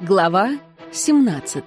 Глава 17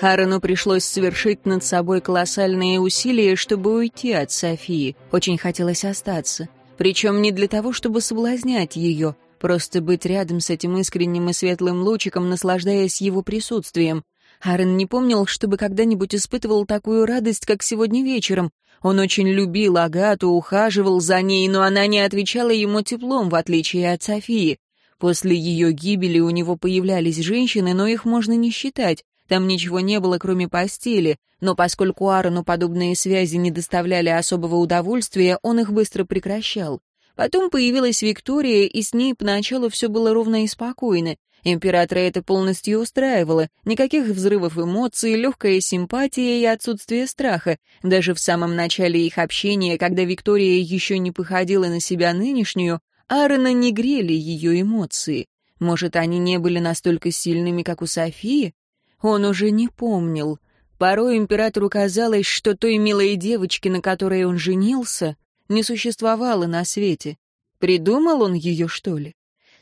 Аарону пришлось совершить над собой колоссальные усилия, чтобы уйти от Софии. Очень хотелось остаться. Причем не для того, чтобы соблазнять ее, просто быть рядом с этим искренним и светлым лучиком, наслаждаясь его присутствием. Аарон не помнил, чтобы когда-нибудь испытывал такую радость, как сегодня вечером. Он очень любил Агату, ухаживал за ней, но она не отвечала ему теплом, в отличие от Софии. После ее гибели у него появлялись женщины, но их можно не считать. Там ничего не было, кроме постели, но поскольку Аарону подобные связи не доставляли особого удовольствия, он их быстро прекращал. Потом появилась Виктория, и с ней поначалу все было ровно и спокойно. Императора это полностью устраивало. Никаких взрывов эмоций, легкая симпатия и отсутствие страха. Даже в самом начале их общения, когда Виктория еще не походила на себя нынешнюю, Аарона не грели ее эмоции. Может, они не были настолько сильными, как у Софии? Он уже не помнил. Порой императору казалось, что той милой девочки, на которой он женился, не существовало на свете. Придумал он ее, что ли?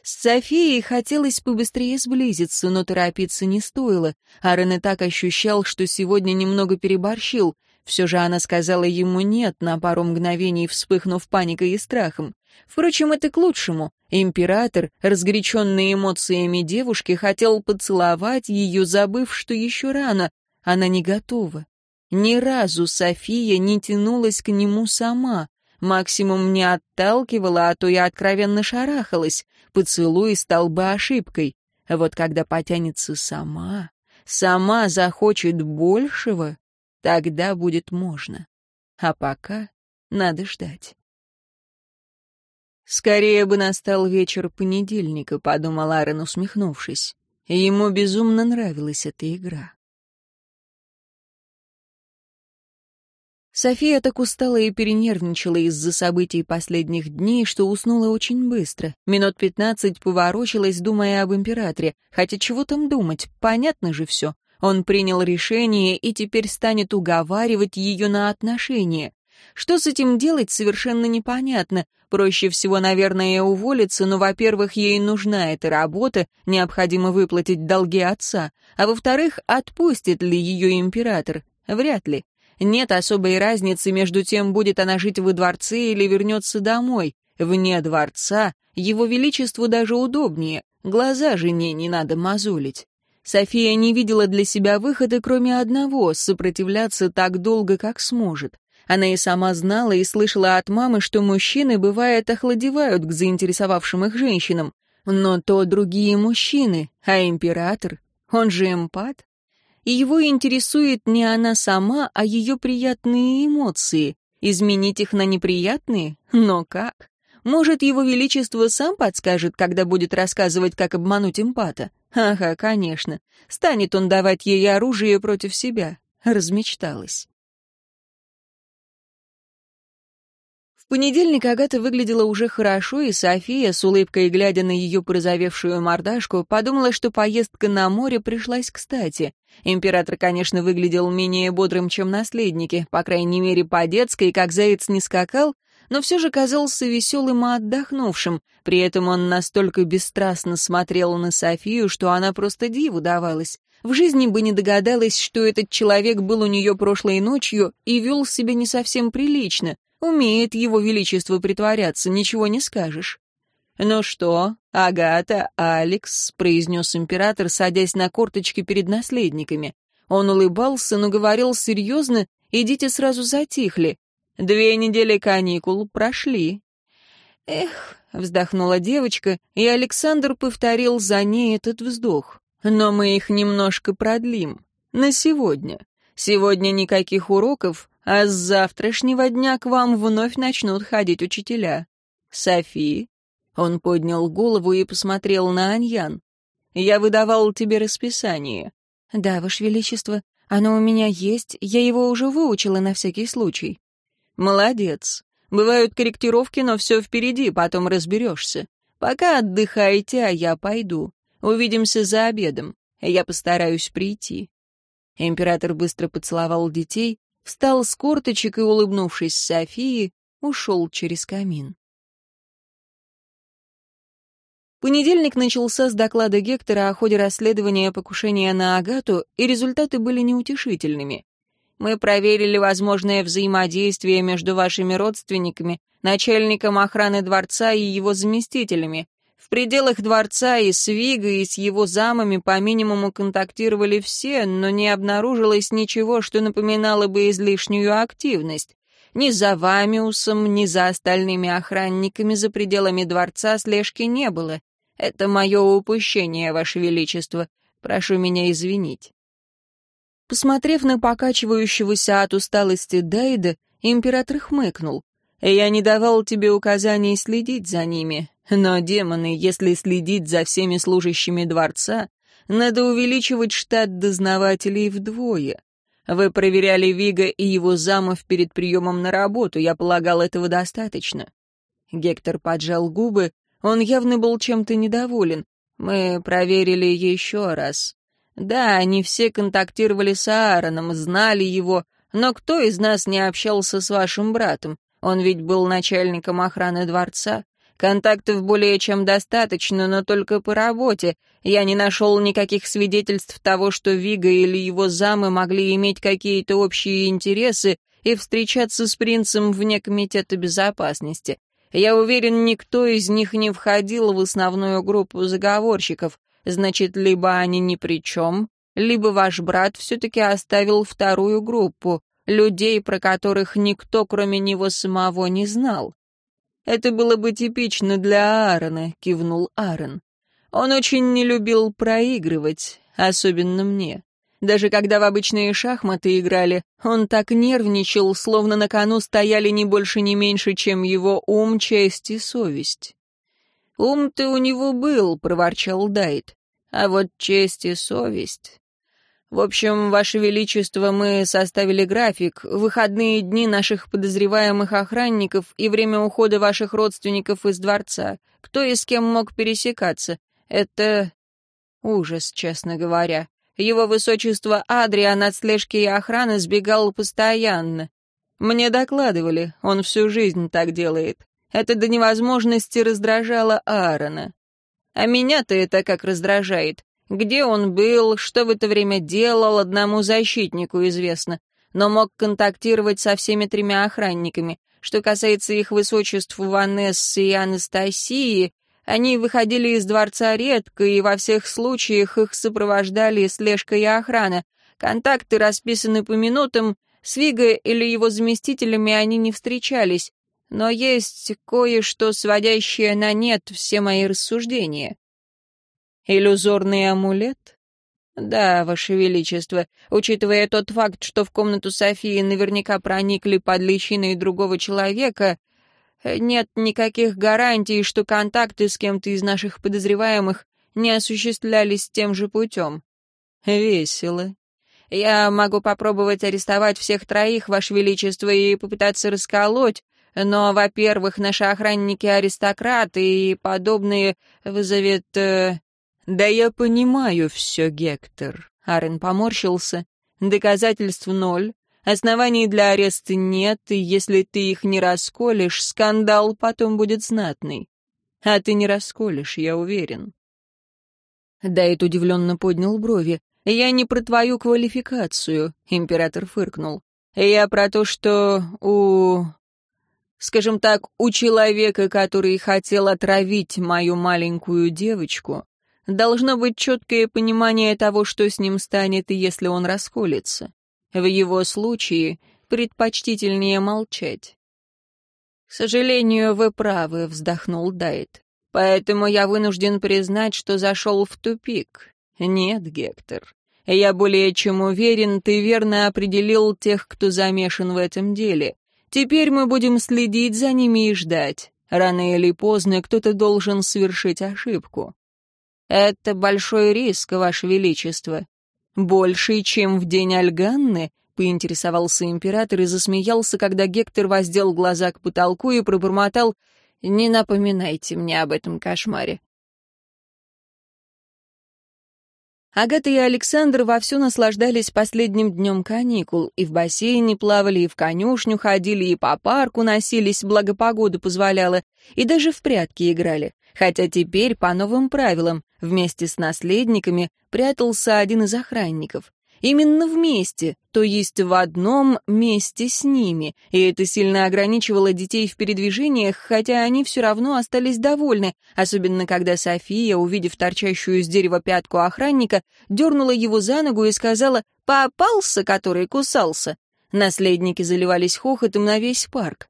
С Софией хотелось побыстрее сблизиться, но торопиться не стоило. Арен и так ощущал, что сегодня немного переборщил. Все же она сказала ему «нет», на пару мгновений вспыхнув паникой и страхом. Впрочем, это к лучшему. Император, разгоряченный эмоциями девушки, хотел поцеловать ее, забыв, что еще рано. Она не готова. Ни разу София не тянулась к нему сама. Максимум не отталкивала, а то я откровенно шарахалась. Поцелуй стал бы ошибкой. А вот когда потянется сама, сама захочет большего, тогда будет можно. А пока надо ждать. «Скорее бы настал вечер понедельника», — подумал Аарон, усмехнувшись. Ему безумно нравилась эта игра. София так устала и перенервничала из-за событий последних дней, что уснула очень быстро. Минут пятнадцать поворочилась, думая об императоре. Хотя чего там думать, понятно же все. Он принял решение и теперь станет уговаривать ее на отношения. Что с этим делать, совершенно непонятно. Проще всего, наверное, уволиться, но, во-первых, ей нужна эта работа, необходимо выплатить долги отца, а во-вторых, отпустит ли ее император? Вряд ли. Нет особой разницы между тем, будет она жить во дворце или вернется домой. Вне дворца его величеству даже удобнее, глаза жене не надо мозолить. София не видела для себя выхода, кроме одного — сопротивляться так долго, как сможет. Она и сама знала и слышала от мамы, что мужчины, бывает, охладевают к заинтересовавшим их женщинам. Но то другие мужчины, а император, он же эмпат и его интересует не она сама, а ее приятные эмоции. Изменить их на неприятные? Но как? Может, его величество сам подскажет, когда будет рассказывать, как обмануть эмпата? Ага, конечно. Станет он давать ей оружие против себя. Размечталась. Понедельник Агата выглядела уже хорошо, и София, с улыбкой глядя на ее порозовевшую мордашку, подумала, что поездка на море пришлась кстати. Император, конечно, выглядел менее бодрым, чем наследники, по крайней мере, по-детски, как заяц не скакал, но все же казался веселым и отдохнувшим. При этом он настолько бесстрастно смотрел на Софию, что она просто диву давалась. В жизни бы не догадалась, что этот человек был у нее прошлой ночью и вел себя не совсем прилично. Умеет его величество притворяться, ничего не скажешь. «Ну что, Агата, Алекс», — произнес император, садясь на корточки перед наследниками. Он улыбался, но говорил серьезно, и дети сразу затихли. Две недели каникул прошли. «Эх», — вздохнула девочка, и Александр повторил за ней этот вздох. «Но мы их немножко продлим. На сегодня. Сегодня никаких уроков, а с завтрашнего дня к вам вновь начнут ходить учителя. Софи, он поднял голову и посмотрел на Аньян. Я выдавал тебе расписание. Да, Ваше Величество, оно у меня есть, я его уже выучила на всякий случай. Молодец. Бывают корректировки, но все впереди, потом разберешься. Пока отдыхайте, а я пойду. Увидимся за обедом. Я постараюсь прийти. Император быстро поцеловал детей, встал с корточек и, улыбнувшись Софии, ушел через камин. Понедельник начался с доклада Гектора о ходе расследования покушения на Агату, и результаты были неутешительными. Мы проверили возможное взаимодействие между вашими родственниками, начальником охраны дворца и его заместителями. В пределах дворца и с Вигой, и с его замами по минимуму контактировали все, но не обнаружилось ничего, что напоминало бы излишнюю активность. Ни за Вамиусом, ни за остальными охранниками за пределами дворца слежки не было. Это мое упущение, Ваше Величество. Прошу меня извинить». Посмотрев на покачивающегося от усталости Дайда, император хмыкнул. «Я не давал тебе указаний следить за ними, но, демоны, если следить за всеми служащими дворца, надо увеличивать штат дознавателей вдвое. Вы проверяли Вига и его замов перед приемом на работу, я полагал, этого достаточно». Гектор поджал губы, он явно был чем-то недоволен. Мы проверили еще раз. Да, они все контактировали с Аароном, знали его, но кто из нас не общался с вашим братом? Он ведь был начальником охраны дворца. Контактов более чем достаточно, но только по работе. Я не нашел никаких свидетельств того, что Вига или его замы могли иметь какие-то общие интересы и встречаться с принцем вне комитета безопасности. Я уверен, никто из них не входил в основную группу заговорщиков. Значит, либо они ни при чем, либо ваш брат все-таки оставил вторую группу, людей, про которых никто, кроме него самого, не знал. «Это было бы типично для Аарона», — кивнул Аарон. «Он очень не любил проигрывать, особенно мне. Даже когда в обычные шахматы играли, он так нервничал, словно на кону стояли не больше, не меньше, чем его ум, честь и совесть. «Ум-то у него был», — проворчал Дайт, — «а вот честь и совесть...» В общем, Ваше Величество, мы составили график, выходные дни наших подозреваемых охранников и время ухода ваших родственников из дворца. Кто и с кем мог пересекаться? Это ужас, честно говоря. Его высочество Адриан от слежки и охраны сбегал постоянно. Мне докладывали, он всю жизнь так делает. Это до невозможности раздражало Аарона. А меня-то это как раздражает. Где он был, что в это время делал, одному защитнику известно. Но мог контактировать со всеми тремя охранниками. Что касается их высочеств Ванессы и Анастасии, они выходили из дворца редко, и во всех случаях их сопровождали слежка и охрана. Контакты расписаны по минутам, с Виго или его заместителями они не встречались. Но есть кое-что, сводящее на нет все мои рассуждения. Иллюзорный амулет? Да, Ваше Величество, учитывая тот факт, что в комнату Софии наверняка проникли под личиной другого человека, нет никаких гарантий, что контакты с кем-то из наших подозреваемых не осуществлялись тем же путем. Весело. Я могу попробовать арестовать всех троих, Ваше Величество, и попытаться расколоть, но, во-первых, наши охранники аристократы и подобные вызовет... Э... Да я понимаю все, Гектор. Арен поморщился. Доказательств ноль. Оснований для ареста нет, и если ты их не расколешь, скандал потом будет знатный. А ты не расколешь, я уверен. Дайт удивленно поднял брови. «Я не про твою квалификацию», — император фыркнул. «Я про то, что у... скажем так, у человека, который хотел отравить мою маленькую девочку, должно быть четкое понимание того, что с ним станет, если он расколется. В его случае предпочтительнее молчать. «К сожалению, вы правы», — вздохнул Дайт. «Поэтому я вынужден признать, что зашел в тупик. Нет, Гектор, я более чем уверен, ты верно определил тех, кто замешан в этом деле. Теперь мы будем следить за ними и ждать. Рано или поздно кто-то должен совершить ошибку. Это большой риск, Ваше Величество. «Больший, чем в день Альганны?» — поинтересовался император и засмеялся, когда Гектор воздел глаза к потолку и пробормотал «Не напоминайте мне об этом кошмаре». Агата и Александр вовсю наслаждались последним днем каникул, и в бассейне плавали, и в конюшню ходили, и по парку носились, благо погода позволяла, и даже в прятки играли. Хотя теперь, по новым правилам, вместе с наследниками прятался один из охранников. Именно вместе, то есть в одном месте с ними, и это сильно ограничивало детей в передвижениях, хотя они все равно остались довольны, особенно когда София, увидев торчащую с дерева пятку охранника, дернула его за ногу и сказала «Попался, который кусался». Наследники заливались хохотом на весь парк.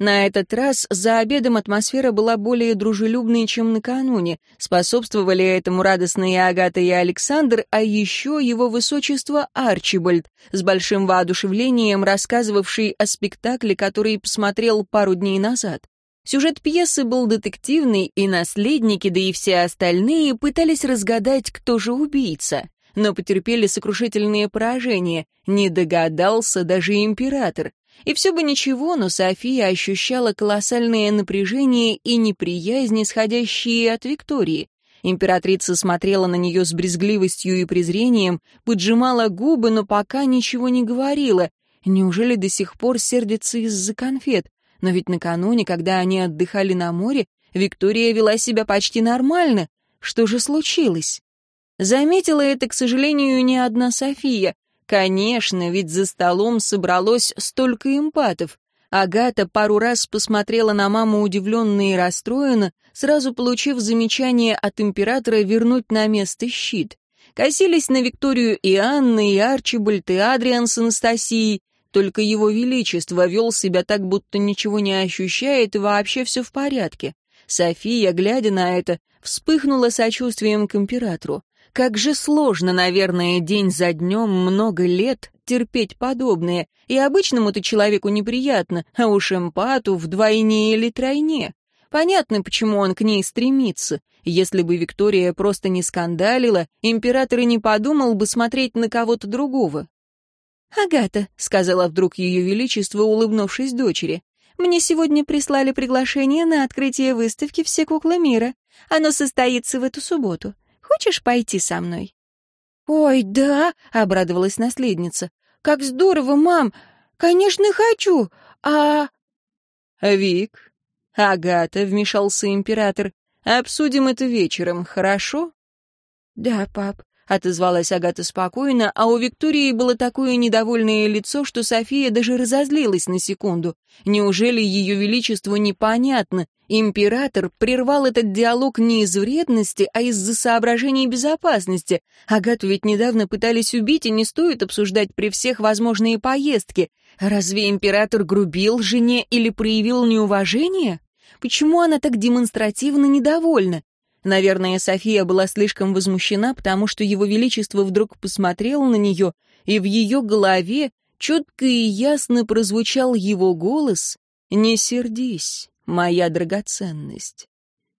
На этот раз за обедом атмосфера была более дружелюбной, чем накануне. Способствовали этому радостные Агата и Александр, а еще его высочество Арчибальд, с большим воодушевлением рассказывавший о спектакле, который посмотрел пару дней назад. Сюжет пьесы был детективный, и наследники, да и все остальные пытались разгадать, кто же убийца. Но потерпели сокрушительные поражения. Не догадался даже император. И все бы ничего, но София ощущала колоссальное напряжение и неприязнь, исходящие от Виктории. Императрица смотрела на нее с брезгливостью и презрением, поджимала губы, но пока ничего не говорила. Неужели до сих пор сердится из-за конфет? Но ведь накануне, когда они отдыхали на море, Виктория вела себя почти нормально. Что же случилось? Заметила это, к сожалению, не одна София. Конечно, ведь за столом собралось столько эмпатов. Агата пару раз посмотрела на маму удивленно и расстроенно, сразу получив замечание от императора вернуть на место щит. Косились на Викторию и Анны, и Арчибальд, и Адриан с Анастасией. Только его величество вел себя так, будто ничего не ощущает, и вообще все в порядке. София, глядя на это, вспыхнула сочувствием к императору. Как же сложно, наверное, день за днем много лет терпеть подобное, и обычному-то человеку неприятно, а уж эмпату вдвойне или тройне. Понятно, почему он к ней стремится. Если бы Виктория просто не скандалила, император и не подумал бы смотреть на кого-то другого. «Агата», — сказала вдруг ее величество, улыбнувшись дочери, «мне сегодня прислали приглашение на открытие выставки «Все куклы мира». Оно состоится в эту субботу. Хочешь пойти со мной?» «Ой, да!» — обрадовалась наследница. «Как здорово, мам! Конечно, хочу! А...» «Вик, Агата», — вмешался император, — «обсудим это вечером, хорошо?» «Да, пап», — отозвалась Агата спокойно, а у Виктории было такое недовольное лицо, что София даже разозлилась на секунду. Неужели ее величеству непонятно, Император прервал этот диалог не из вредности, а из-за соображений безопасности. Агату ведь недавно пытались убить, и не стоит обсуждать при всех возможные поездки. Разве император грубил жене или проявил неуважение? Почему она так демонстративно недовольна? Наверное, София была слишком возмущена, потому что его величество вдруг посмотрел на нее, и в ее голове четко и ясно прозвучал его голос «Не сердись» моя драгоценность.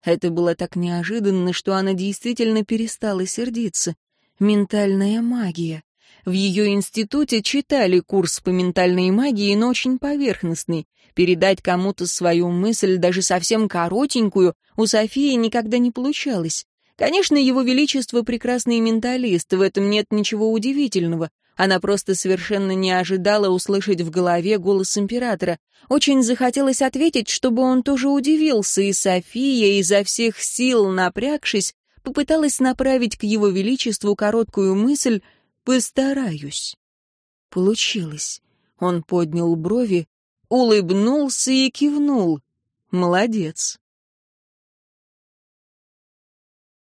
Это было так неожиданно, что она действительно перестала сердиться. Ментальная магия. В ее институте читали курс по ментальной магии, но очень поверхностный. Передать кому-то свою мысль, даже совсем коротенькую, у Софии никогда не получалось. Конечно, его величество прекрасный менталист, в этом нет ничего удивительного. Она просто совершенно не ожидала услышать в голове голос императора. Очень захотелось ответить, чтобы он тоже удивился, и София, изо всех сил напрягшись, попыталась направить к его величеству короткую мысль «постараюсь». Получилось. Он поднял брови, улыбнулся и кивнул. «Молодец».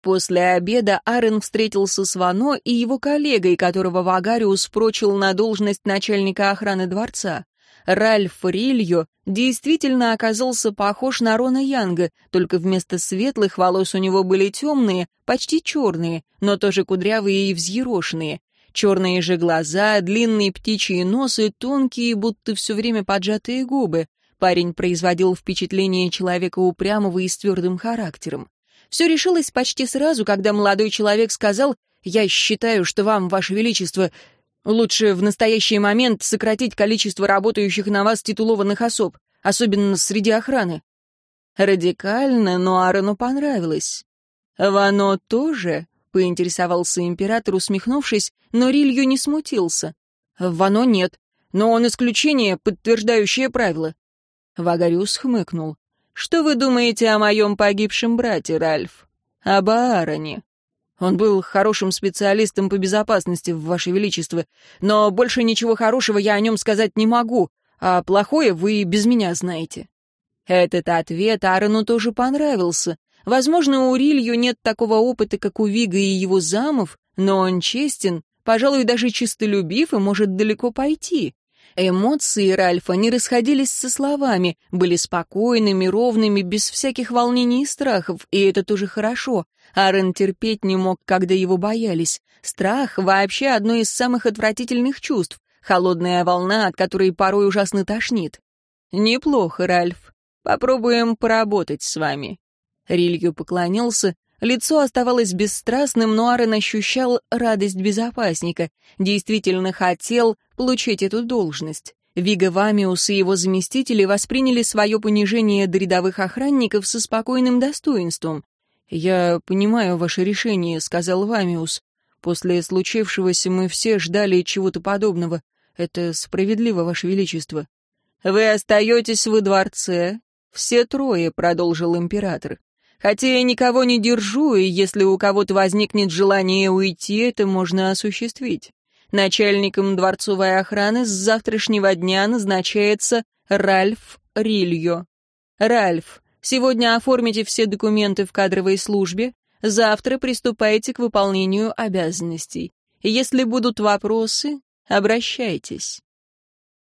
После обеда Арен встретился с Вано и его коллегой, которого Вагариус прочил на должность начальника охраны дворца. Ральф Рильо действительно оказался похож на Рона Янга, только вместо светлых волос у него были темные, почти черные, но тоже кудрявые и взъерошенные. Черные же глаза, длинные птичьи нос и тонкие, будто все время поджатые губы. Парень производил впечатление человека упрямого и с твердым характером. Все решилось почти сразу, когда молодой человек сказал, «Я считаю, что вам, Ваше Величество, лучше в настоящий момент сократить количество работающих на вас титулованных особ, особенно среди охраны». Радикально, но Аарону понравилось. «Вано тоже?» — поинтересовался император, усмехнувшись, но Рилью не смутился. «Вано нет, но он исключение, подтверждающее правило». Вагариус хмыкнул. «Что вы думаете о моем погибшем брате, Ральф? Об Аароне?» Он был хорошим специалистом по безопасности, Ваше Величество, но больше ничего хорошего я о нем сказать не могу, а плохое вы без меня знаете». Этот ответ Аарону тоже понравился. Возможно, у Рилью нет такого опыта, как у Вига и его замов, но он честен, пожалуй, даже чистолюбив и может далеко пойти. Эмоции Ральфа не расходились со словами, были спокойными, ровными, без всяких волнений и страхов, и это тоже хорошо. Аарон терпеть не мог, когда его боялись. Страх — вообще одно из самых отвратительных чувств, холодная волна, от которой порой ужасно тошнит. «Неплохо, Ральф. Попробуем поработать с вами». Рилью поклонился, Лицо оставалось бесстрастным, но Аарон ощущал радость безопасника. Действительно хотел получить эту должность. Вига Вамиус и его заместители восприняли свое понижение до рядовых охранников со спокойным достоинством. «Я понимаю ваше решение», — сказал Вамиус. «После случившегося мы все ждали чего-то подобного. Это справедливо, ваше величество». «Вы остаетесь во дворце?» «Все трое», — продолжил император. Хотя я никого не держу, и если у кого-то возникнет желание уйти, это можно осуществить. Начальником дворцовой охраны с завтрашнего дня назначается Ральф Рильо. Ральф, сегодня оформите все документы в кадровой службе, завтра приступайте к выполнению обязанностей. Если будут вопросы, обращайтесь.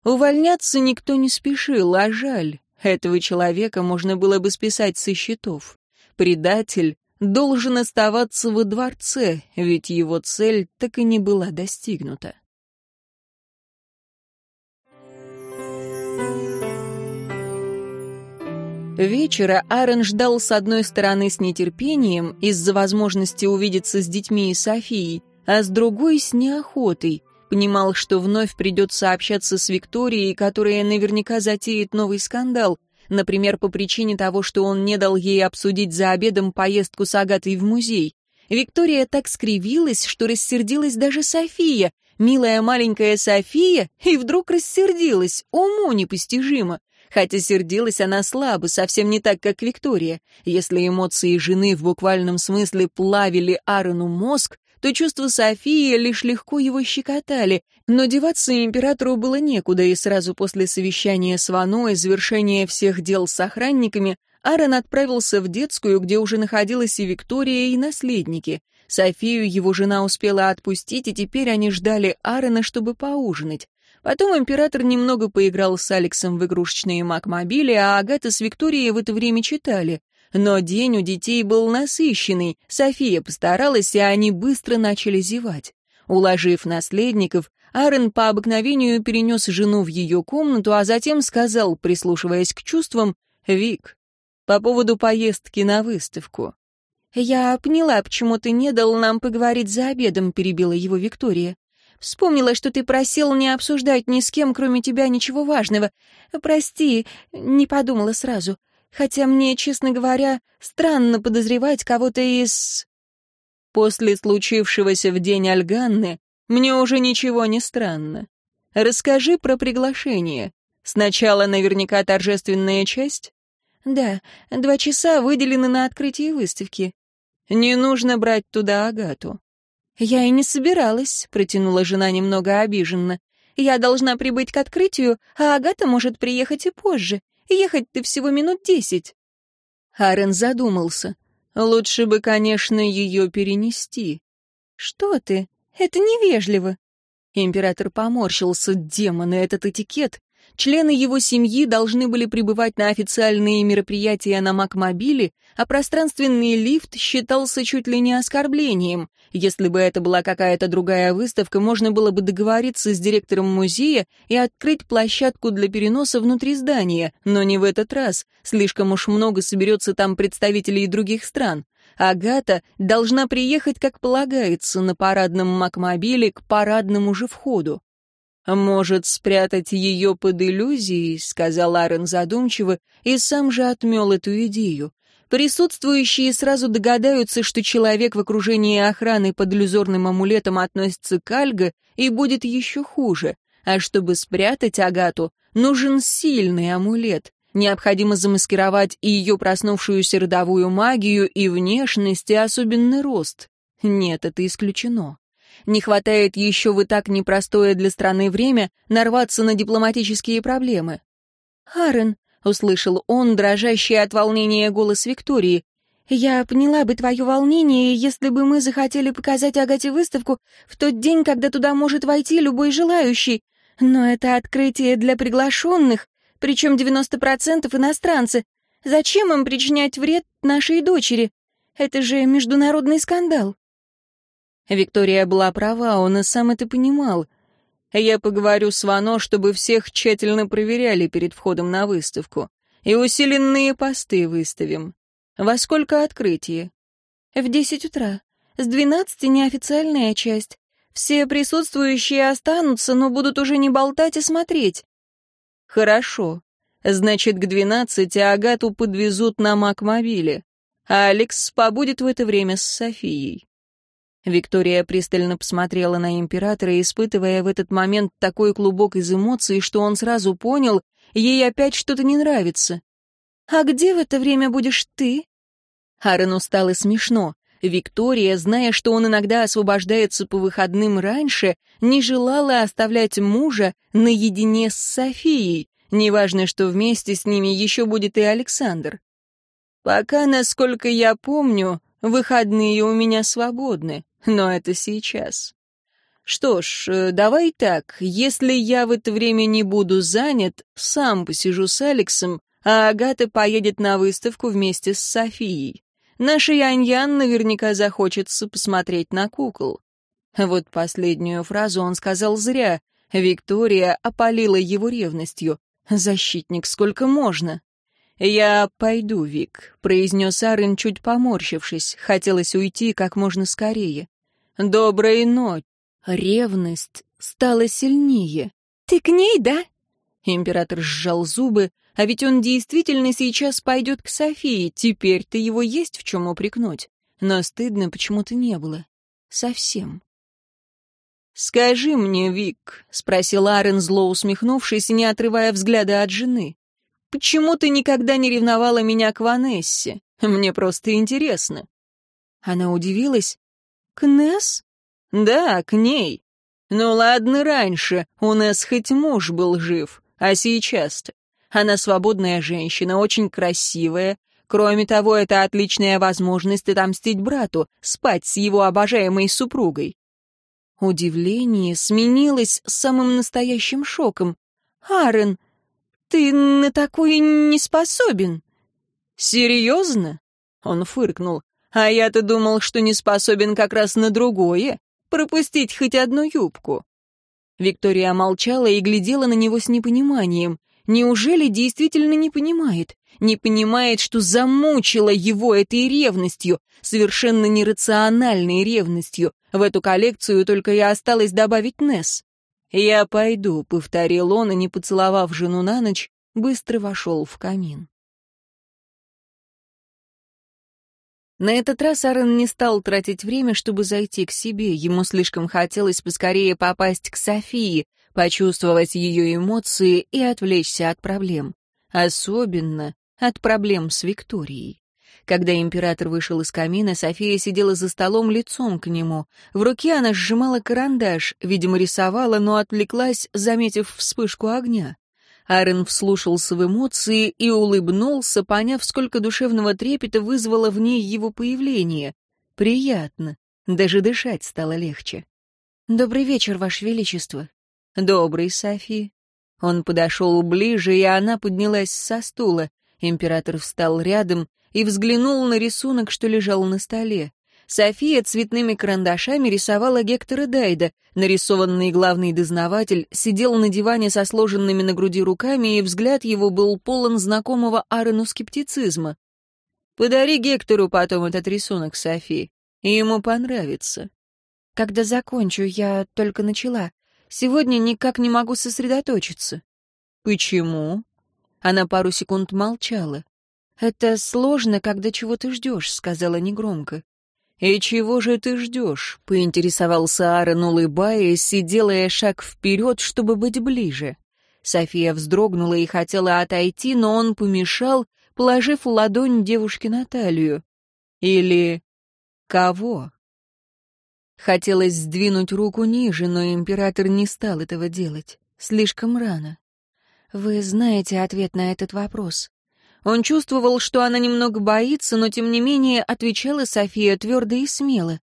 Увольняться никто не спешил, а жаль. Этого человека можно было бы списать со счетов предатель должен оставаться во дворце, ведь его цель так и не была достигнута. Вечера Аарон ждал с одной стороны с нетерпением из-за возможности увидеться с детьми и Софией, а с другой — с неохотой. Понимал, что вновь придется общаться с Викторией, которая наверняка затеет новый скандал — Например, по причине того, что он не дал ей обсудить за обедом поездку с Агатой в музей. Виктория так скривилась, что рассердилась даже София, милая маленькая София, и вдруг рассердилась, уму непостижимо. Хотя сердилась она слабо, совсем не так, как Виктория. Если эмоции жены в буквальном смысле плавили Аарону мозг, то чувства Софии лишь легко его щекотали, но деваться императору было некуда, и сразу после совещания с Вано и завершения всех дел с охранниками Аарон отправился в детскую, где уже находилась и Виктория, и наследники. Софию его жена успела отпустить, и теперь они ждали Аарона, чтобы поужинать. Потом император немного поиграл с Алексом в игрушечные макмобили, а Агата с Викторией в это время читали. Но день у детей был насыщенный, София постаралась, и они быстро начали зевать. Уложив наследников, Аарон по обыкновению перенес жену в ее комнату, а затем сказал, прислушиваясь к чувствам, «Вик, по поводу поездки на выставку». «Я поняла, почему ты не дал нам поговорить за обедом», — перебила его Виктория. «Вспомнила, что ты просил не обсуждать ни с кем, кроме тебя, ничего важного. Прости, не подумала сразу. Хотя мне, честно говоря, странно подозревать кого-то из... После случившегося в день Альганны мне уже ничего не странно. Расскажи про приглашение. Сначала наверняка торжественная часть? Да, два часа выделены на открытие выставки. Не нужно брать туда Агату. Я и не собиралась, протянула жена немного обиженно. Я должна прибыть к открытию, а Агата может приехать и позже. Ехать ты всего минут десять». Арен задумался. «Лучше бы, конечно, ее перенести». «Что ты? Это невежливо». Император поморщился. Демоны, этот этикет. Члены его семьи должны были прибывать на официальные мероприятия на Макмобиле, а пространственный лифт считался чуть ли не оскорблением. Если бы это была какая-то другая выставка, можно было бы договориться с директором музея и открыть площадку для переноса внутри здания, но не в этот раз. Слишком уж много соберется там представителей других стран. Агата должна приехать, как полагается, на парадном Макмобиле к парадному же входу. «Может, спрятать ее под иллюзией», — сказал Аарон задумчиво, и сам же отмел эту идею. Присутствующие сразу догадаются, что человек в окружении охраны под иллюзорным амулетом относится к Альго и будет еще хуже. А чтобы спрятать Агату, нужен сильный амулет. Необходимо замаскировать и ее проснувшуюся родовую магию, и внешность, и особенный рост. Нет, это исключено. Не хватает еще в и так непростое для страны время нарваться на дипломатические проблемы. «Аарон», — услышал он, дрожащий от волнения голос Виктории, «я поняла бы твое волнение, если бы мы захотели показать Агате выставку в тот день, когда туда может войти любой желающий. Но это открытие для приглашенных, причем 90% иностранцы. Зачем им причинять вред нашей дочери? Это же международный скандал». Виктория была права, он и сам это понимал. Я поговорю с Вано, чтобы всех тщательно проверяли перед входом на выставку. И усиленные посты выставим. Во сколько открытие? В десять утра. С двенадцати неофициальная часть. Все присутствующие останутся, но будут уже не болтать, а смотреть. Хорошо. Значит, к двенадцати Агату подвезут на Макмобиле, а Алекс побудет в это время с Софией. Виктория пристально посмотрела на императора, испытывая в этот момент такой клубок из эмоций, что он сразу понял, ей опять что-то не нравится. «А где в это время будешь ты?» Аарону стало смешно. Виктория, зная, что он иногда освобождается по выходным раньше, не желала оставлять мужа наедине с Софией, неважно, что вместе с ними еще будет и Александр. «Пока, насколько я помню, выходные у меня свободны», но это сейчас. Что ж, э, давай так, если я в это время не буду занят, сам посижу с Алексом, а Агата поедет на выставку вместе с Софией. Наша Яньян наверняка захочется посмотреть на кукол. Вот последнюю фразу он сказал зря. Виктория опалила его ревностью. «Защитник, сколько можно?» «Я пойду, Вик», — произнес Арен, чуть поморщившись. Хотелось уйти как можно скорее. «Доброй ночи!» Ревность стала сильнее. «Ты к ней, да?» Император сжал зубы, а ведь он действительно сейчас пойдет к Софии, теперь-то его есть в чем упрекнуть. Но стыдно почему-то не было. Совсем. «Скажи мне, Вик», — спросил Арен, зло усмехнувшись, не отрывая взгляда от жены, «почему ты никогда не ревновала меня к Ванессе? Мне просто интересно». Она удивилась, «К Несс?» «Да, к ней. Ну ладно, раньше у нас хоть муж был жив, а сейчас-то. Она свободная женщина, очень красивая. Кроме того, это отличная возможность отомстить брату, спать с его обожаемой супругой». Удивление сменилось самым настоящим шоком. «Аарон, ты на такое не способен». «Серьезно?» — он фыркнул. А я-то думал, что не способен как раз на другое, пропустить хоть одну юбку. Виктория молчала и глядела на него с непониманием. Неужели действительно не понимает? Не понимает, что замучила его этой ревностью, совершенно нерациональной ревностью. В эту коллекцию только и осталось добавить Несс. «Я пойду», — повторил он, и, не поцеловав жену на ночь, быстро вошел в камин. На этот раз Аарон не стал тратить время, чтобы зайти к себе. Ему слишком хотелось поскорее попасть к Софии, почувствовать ее эмоции и отвлечься от проблем. Особенно от проблем с Викторией. Когда император вышел из камина, София сидела за столом лицом к нему. В руке она сжимала карандаш, видимо, рисовала, но отвлеклась, заметив вспышку огня. Арен вслушался в эмоции и улыбнулся, поняв, сколько душевного трепета вызвало в ней его появление. Приятно. Даже дышать стало легче. «Добрый вечер, Ваше Величество». «Добрый, Софи». Он подошел ближе, и она поднялась со стула. Император встал рядом и взглянул на рисунок, что лежал на столе. София цветными карандашами рисовала Гектора Дайда. Нарисованный главный дознаватель сидел на диване со сложенными на груди руками, и взгляд его был полон знакомого Аарону скептицизма. «Подари Гектору потом этот рисунок, Софи, и ему понравится». «Когда закончу, я только начала. Сегодня никак не могу сосредоточиться». «Почему?» Она пару секунд молчала. «Это сложно, когда чего ты ждешь», — сказала негромко. «И чего же ты ждешь?» — поинтересовался Аарон, улыбаясь и делая шаг вперед, чтобы быть ближе. София вздрогнула и хотела отойти, но он помешал, положив ладонь девушке на талию. Или кого? Хотелось сдвинуть руку ниже, но император не стал этого делать. Слишком рано. Вы знаете ответ на этот вопрос. Он чувствовал, что она немного боится, но тем не менее отвечала София твердо и смело.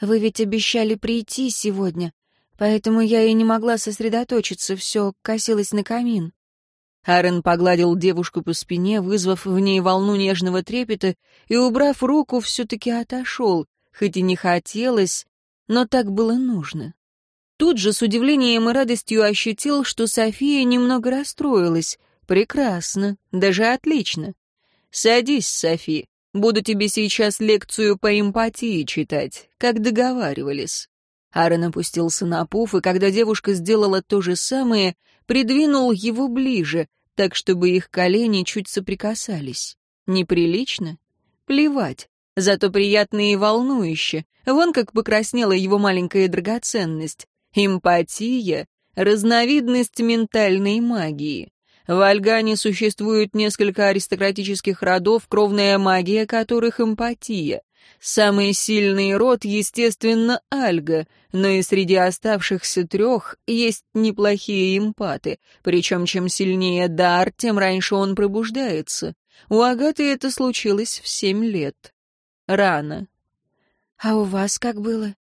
«Вы ведь обещали прийти сегодня, поэтому я и не могла сосредоточиться, все косилось на камин». Аарон погладил девушку по спине, вызвав в ней волну нежного трепета, и, убрав руку, все-таки отошел, хоть и не хотелось, но так было нужно. Тут же с удивлением и радостью ощутил, что София немного расстроилась. Прекрасно, даже отлично. Садись, Софи, буду тебе сейчас лекцию по эмпатии читать, как договаривались. Аарон опустился на пуф, и когда девушка сделала то же самое, придвинул его ближе, так, чтобы их колени чуть соприкасались. Неприлично? Плевать. Зато приятно и волнующе. Вон как покраснела его маленькая драгоценность. Эмпатия — разновидность ментальной магии. В Альгане существует несколько аристократических родов, кровная магия которых — эмпатия. Самый сильный род, естественно, Альга, но и среди оставшихся трех есть неплохие эмпаты, причем чем сильнее дар, тем раньше он пробуждается. У Агаты это случилось в семь лет. Рано. А у вас как было?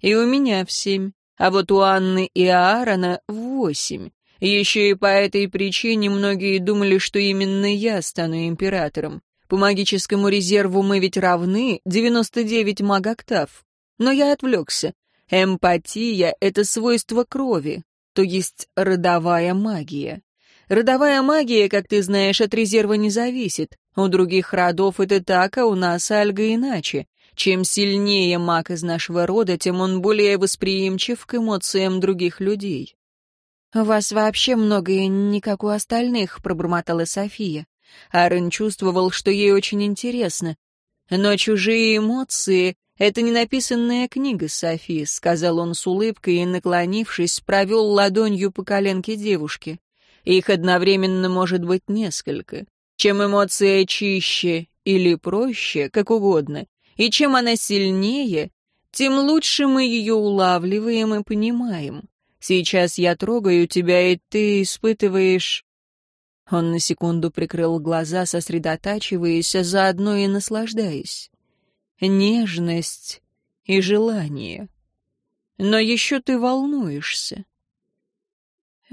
И у меня в семь, а вот у Анны и Аарона в восемь. Еще и по этой причине многие думали, что именно я стану императором. По магическому резерву мы ведь равны, 99 магоктав. Но я отвлекся. Эмпатия — это свойство крови, то есть родовая магия. Родовая магия, как ты знаешь, от резерва не зависит. У других родов это так, а у нас Альга иначе. Чем сильнее маг из нашего рода, тем он более восприимчив к эмоциям других людей. «У вас вообще многое не как у остальных», — пробормотала София. Аарон чувствовал, что ей очень интересно. «Но чужие эмоции — это не написанная книга, Софи», — сказал он с улыбкой и, наклонившись, провел ладонью по коленке девушки. «Их одновременно может быть несколько. Чем эмоция чище или проще, как угодно, и чем она сильнее, тем лучше мы ее улавливаем и понимаем. Сейчас я трогаю тебя, и ты испытываешь он на секунду прикрыл глаза, сосредотачиваясь, а заодно и наслаждаясь. Нежность и желание. Но еще ты волнуешься.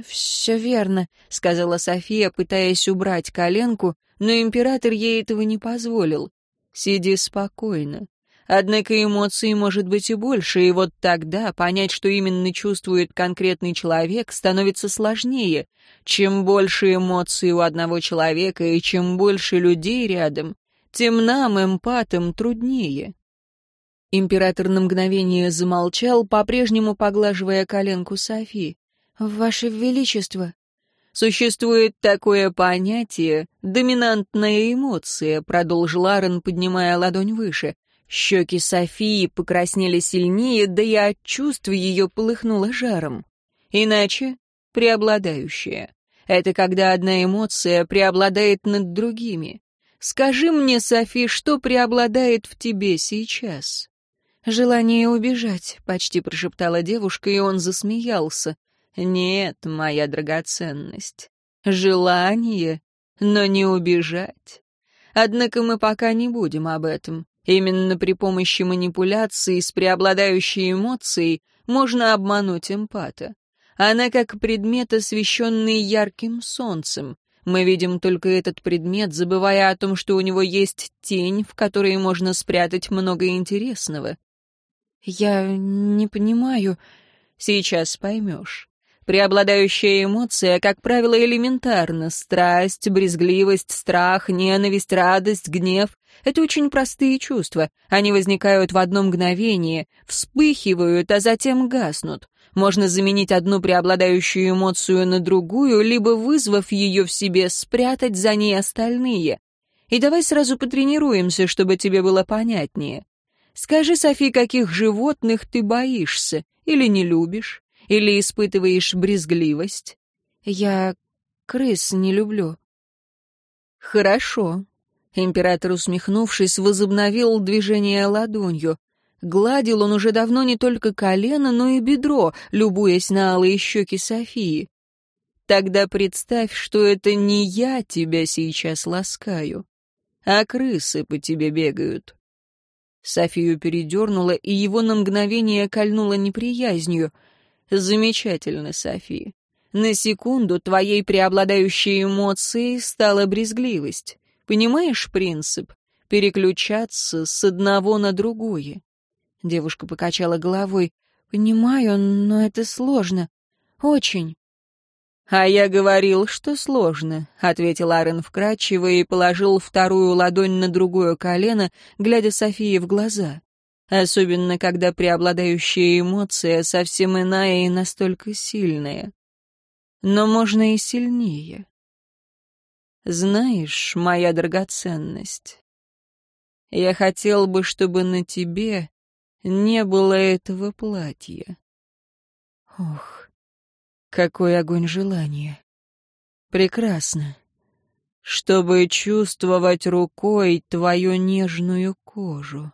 «Все верно», — сказала София, пытаясь убрать коленку, но император ей этого не позволил. «Сиди спокойно. Однако эмоций может быть и больше, и вот тогда понять, что именно чувствует конкретный человек, становится сложнее. Чем больше эмоций у одного человека и чем больше людей рядом, тем нам, эмпатам, труднее. Император на мгновение замолчал, по-прежнему поглаживая коленку Софи. «Ваше Величество!» «Существует такое понятие — доминантная эмоция», — продолжил Аарон, поднимая ладонь выше. Щеки Софии покраснели сильнее, да и от чувств ее полыхнуло жаром. Иначе преобладающая. Это когда одна эмоция преобладает над другими. Скажи мне, Софи, что преобладает в тебе сейчас? «Желание убежать», — почти прошептала девушка, и он засмеялся. «Нет, моя драгоценность. Желание, но не убежать. Однако мы пока не будем об этом. Именно при помощи манипуляции с преобладающей эмоцией можно обмануть эмпата. Она как предмет, освещенный ярким солнцем. Мы видим только этот предмет, забывая о том, что у него есть тень, в которой можно спрятать много интересного. «Я не понимаю...» «Сейчас поймешь. Преобладающая эмоция, как правило, элементарна. Страсть, брезгливость, страх, ненависть, радость, гнев — это очень простые чувства. Они возникают в одно мгновение, вспыхивают, а затем гаснут. Можно заменить одну преобладающую эмоцию на другую, либо, вызвав ее в себе, спрятать за ней остальные. И давай сразу потренируемся, чтобы тебе было понятнее. Скажи, Софи, каких животных ты боишься? Или не любишь? Или испытываешь брезгливость? Я крыс не люблю. Хорошо. Император, усмехнувшись, возобновил движение ладонью. Гладил он уже давно не только колено, но и бедро, любуясь на алые щеки Софии. Тогда представь, что это не я тебя сейчас ласкаю, а крысы по тебе бегают. Софию передернуло, и его на мгновение кольнуло неприязнью. Замечательно, София. На секунду твоей преобладающей эмоцией стала брезгливость. Понимаешь принцип? Переключаться с одного на другое. Девушка покачала головой. «Понимаю, но это сложно. Очень». «А я говорил, что сложно», — ответил Арен вкратчиво и положил вторую ладонь на другое колено, глядя Софии в глаза. Особенно, когда преобладающая эмоция совсем иная и настолько сильная. Но можно и сильнее. Знаешь, моя драгоценность, я хотел бы, чтобы на тебе не было этого платья. Ох, какой огонь желания. Прекрасно. Чтобы чувствовать рукой твою нежную кожу.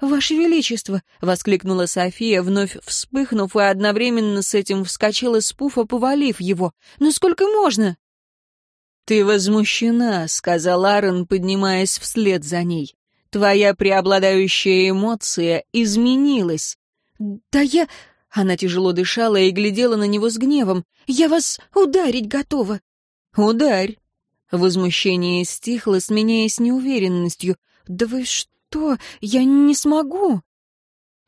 «Ваше Величество!» — воскликнула София, вновь вспыхнув, и одновременно с этим вскочила с пуфа, повалив его. «Ну сколько можно?» «Ты возмущена», — сказал Аарон, поднимаясь вслед за ней. «Твоя преобладающая эмоция изменилась». «Да я...» Она тяжело дышала и глядела на него с гневом. «Я вас ударить готова!» «Ударь!» Возмущение стихло, сменяясь неуверенностью. «Да вы что? Я не смогу!»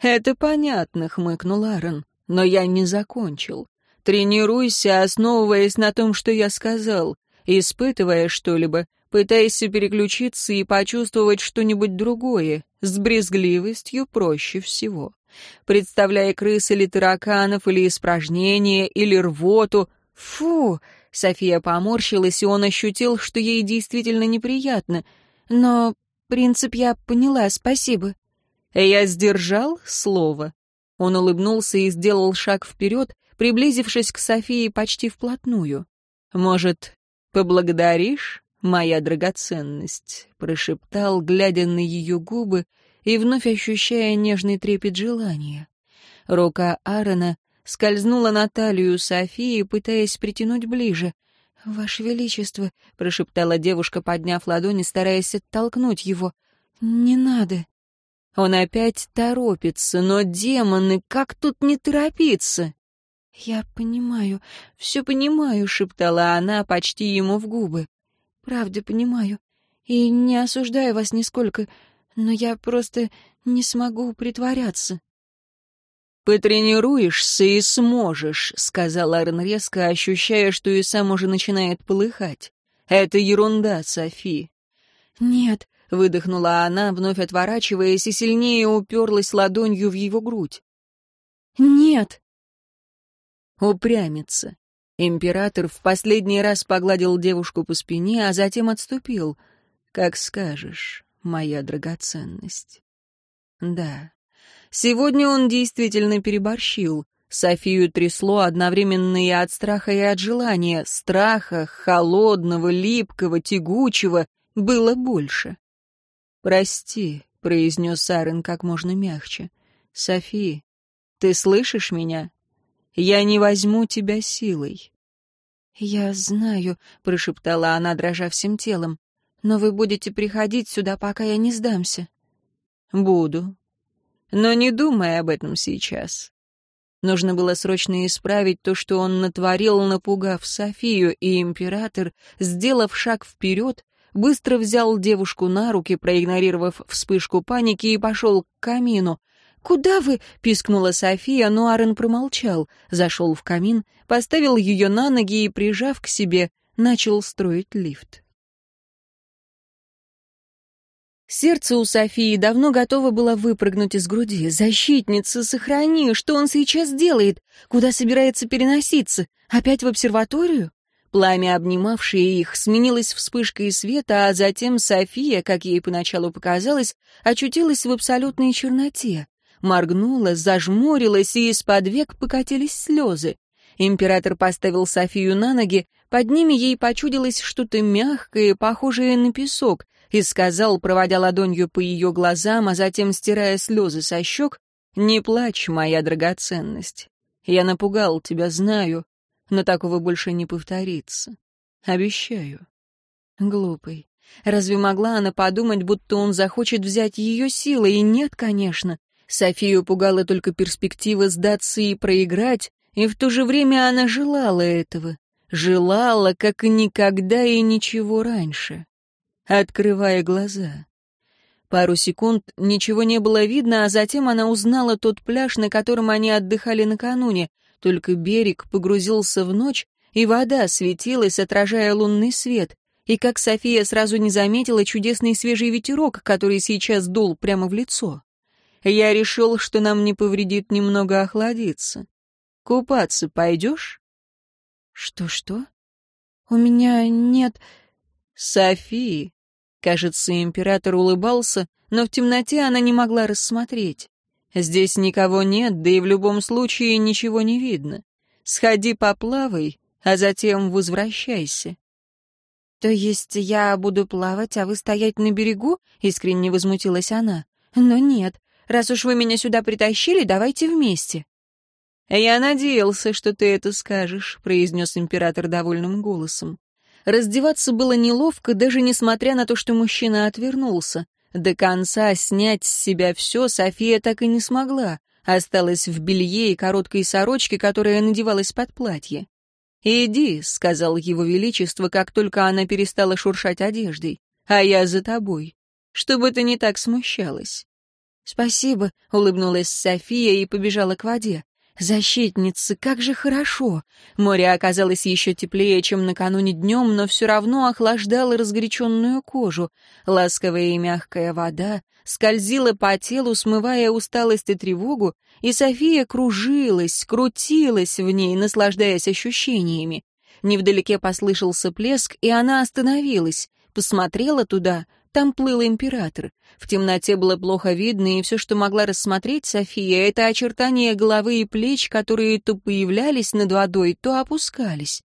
«Это понятно», — хмыкнул Аарон. «Но я не закончил. Тренируйся, основываясь на том, что я сказал. Испытывая что-либо, пытайся переключиться и почувствовать что-нибудь другое. С брезгливостью проще всего представляя крыс или тараканов, или испражнения, или рвоту. Фу! София поморщилась, и он ощутил, что ей действительно неприятно. Но принцип я поняла, спасибо. Я сдержал слово. Он улыбнулся и сделал шаг вперед, приблизившись к Софии почти вплотную. «Может, поблагодаришь, моя драгоценность?» — прошептал, глядя на ее губы, и вновь ощущая нежный трепет желания. Рука Аарона скользнула на талию Софии, пытаясь притянуть ближе. «Ваше Величество», — прошептала девушка, подняв ладони, стараясь оттолкнуть его, — «не надо». Он опять торопится, но, демоны, как тут не торопиться? «Я понимаю, все понимаю», — шептала она почти ему в губы. «Правда понимаю. И не осуждаю вас нисколько но я просто не смогу притворяться». «Потренируешься и сможешь», — сказал Арн резко, ощущая, что и сам уже начинает полыхать. «Это ерунда, Софи». «Нет», — выдохнула она, вновь отворачиваясь, и сильнее уперлась ладонью в его грудь. «Нет». Упрямится. Император в последний раз погладил девушку по спине, а затем отступил. «Как скажешь» моя драгоценность. Да, сегодня он действительно переборщил. Софию трясло одновременно и от страха, и от желания. Страха, холодного, липкого, тягучего, было больше. «Прости», — произнес Арен как можно мягче. «Софи, ты слышишь меня? Я не возьму тебя силой». «Я знаю», — прошептала она, дрожа всем телом но вы будете приходить сюда, пока я не сдамся». «Буду. Но не думай об этом сейчас». Нужно было срочно исправить то, что он натворил, напугав Софию, и император, сделав шаг вперед, быстро взял девушку на руки, проигнорировав вспышку паники, и пошел к камину. «Куда вы?» — пискнула София, но Аарон промолчал, зашел в камин, поставил ее на ноги и, прижав к себе, начал строить лифт. Сердце у Софии давно готово было выпрыгнуть из груди. «Защитница, сохрани! Что он сейчас делает? Куда собирается переноситься? Опять в обсерваторию?» Пламя, обнимавшее их, сменилось вспышкой света, а затем София, как ей поначалу показалось, очутилась в абсолютной черноте. Моргнула, зажмурилась, и из-под век покатились слезы. Император поставил Софию на ноги, под ними ей почудилось что-то мягкое, похожее на песок, и сказал, проводя ладонью по ее глазам, а затем стирая слезы со щек, «Не плачь, моя драгоценность. Я напугал тебя, знаю, но такого больше не повторится. Обещаю». Глупый. Разве могла она подумать, будто он захочет взять ее силой? И нет, конечно. Софию пугала только перспектива сдаться и проиграть, и в то же время она желала этого. Желала, как никогда и ничего раньше. Открывая глаза. Пару секунд ничего не было видно, а затем она узнала тот пляж, на котором они отдыхали накануне, только берег погрузился в ночь, и вода светилась, отражая лунный свет, и как София сразу не заметила чудесный свежий ветерок, который сейчас дул прямо в лицо. Я решил, что нам не повредит немного охладиться. Купаться пойдешь? Что-что? У меня нет... Софии. Кажется, император улыбался, но в темноте она не могла рассмотреть. Здесь никого нет, да и в любом случае ничего не видно. Сходи поплавай, а затем возвращайся. То есть я буду плавать, а вы стоять на берегу? Искренне возмутилась она. Но нет, Раз уж вы меня сюда притащили, давайте вместе». «Я надеялся, что ты это скажешь», — произнес император довольным голосом. Раздеваться было неловко, даже несмотря на то, что мужчина отвернулся. До конца снять с себя все София так и не смогла. Осталась в белье и короткой сорочке, которая надевалась под платье. «Иди», — сказал его величество, как только она перестала шуршать одеждой, — «а я за тобой, чтобы ты не так смущалась». «Спасибо», — улыбнулась София и побежала к воде. «Защитница, как же хорошо!» Море оказалось еще теплее, чем накануне днем, но все равно охлаждало разгоряченную кожу. Ласковая и мягкая вода скользила по телу, смывая усталость и тревогу, и София кружилась, крутилась в ней, наслаждаясь ощущениями. Невдалеке послышался плеск, и она остановилась, посмотрела туда, там плыл император. В темноте было плохо видно, и все, что могла рассмотреть София, это очертания головы и плеч, которые то появлялись над водой, то опускались.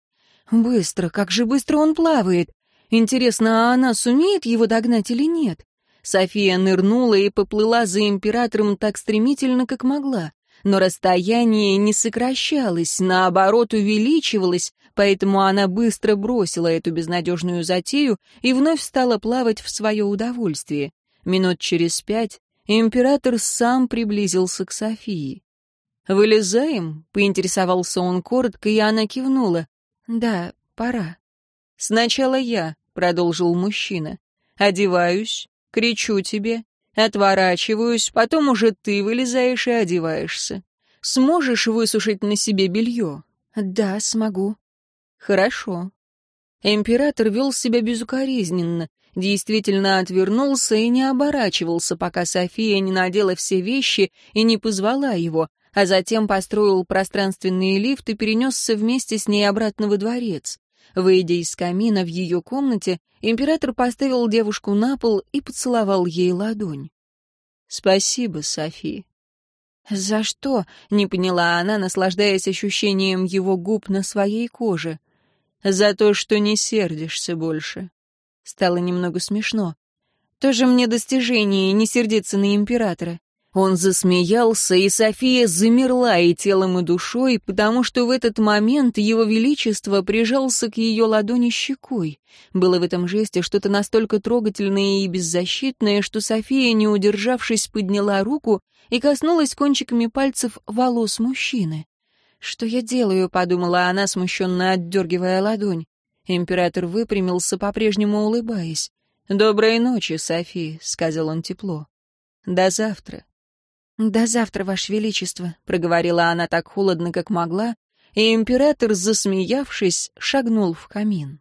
Быстро, как же быстро он плавает. Интересно, а она сумеет его догнать или нет? София нырнула и поплыла за императором так стремительно, как могла но расстояние не сокращалось, наоборот, увеличивалось, поэтому она быстро бросила эту безнадежную затею и вновь стала плавать в свое удовольствие. Минут через пять император сам приблизился к Софии. «Вылезаем?» — поинтересовался он коротко, и она кивнула. «Да, пора». «Сначала я», — продолжил мужчина. «Одеваюсь, кричу тебе, Отворачиваюсь, потом уже ты вылезаешь и одеваешься. Сможешь высушить на себе белье? Да, смогу. Хорошо. Император вел себя безукоризненно, действительно отвернулся и не оборачивался, пока София не надела все вещи и не позвала его, а затем построил пространственный лифт и перенесся вместе с ней обратно во дворец. Выйдя из камина в ее комнате, император поставил девушку на пол и поцеловал ей ладонь. «Спасибо, Софи». «За что?» — не поняла она, наслаждаясь ощущением его губ на своей коже. «За то, что не сердишься больше». Стало немного смешно. «Тоже мне достижение не сердиться на императора. Он засмеялся, и София замерла и телом, и душой, потому что в этот момент его величество прижался к ее ладони щекой. Было в этом жесте что-то настолько трогательное и беззащитное, что София, не удержавшись, подняла руку и коснулась кончиками пальцев волос мужчины. «Что я делаю?» — подумала она, смущенно отдергивая ладонь. Император выпрямился, по-прежнему улыбаясь. «Доброй ночи, София», — сказал он тепло. «До завтра». «До завтра, Ваше Величество», — проговорила она так холодно, как могла, и император, засмеявшись, шагнул в камин.